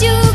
you